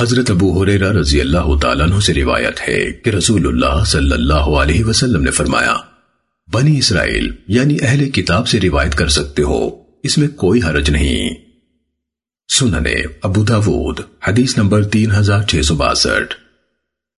حضرت ابو حریرہ رضی اللہ تعالیٰ عنہ سے روایت ہے کہ رسول اللہ صلی اللہ علیہ وسلم نے فرمایا، بنی اسرائیل یعنی اہل کتاب سے روایت کر سکتے ہو، اس میں کوئی حرج نہیں۔ سننے ابو داود، حدیث نمبر تین ہزار چھ سو باسٹھ۔